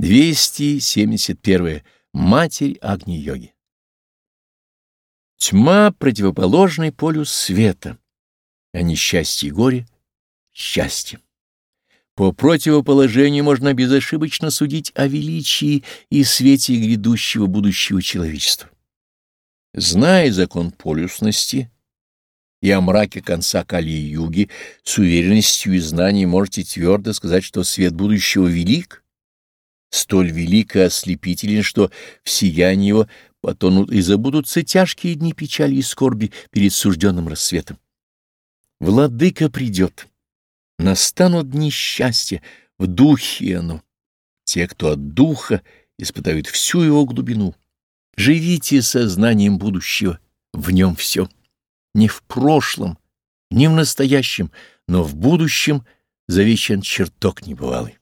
271. Матерь Агни-йоги. Тьма — противоположный полюс света, а несчастье и горе — счастье. По противоположению можно безошибочно судить о величии и свете грядущего будущего человечества. Зная закон полюсности и о мраке конца Кали-юги, с уверенностью и знанием можете твердо сказать, что свет будущего велик, столь велик и ослепителен, что в сиянии его потонут и забудутся тяжкие дни печали и скорби перед сужденным рассветом. Владыка придет. Настанут дни счастья, в духе оно. Те, кто от духа, испытают всю его глубину. Живите сознанием будущего, в нем все. Не в прошлом, не в настоящем, но в будущем завещан чертог небывалый.